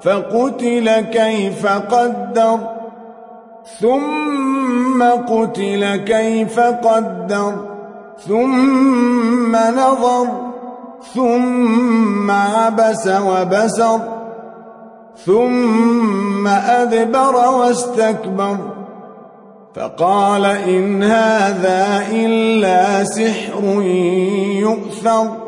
فقتل كيف قدر ثم قتل كيف قدر ثم نظر ثم عبس وبسر ثم أدبر واستكبر. فقال إن هذا إلا سحر يؤثر.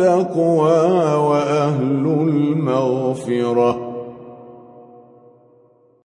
التقوى وأهل المغفرة.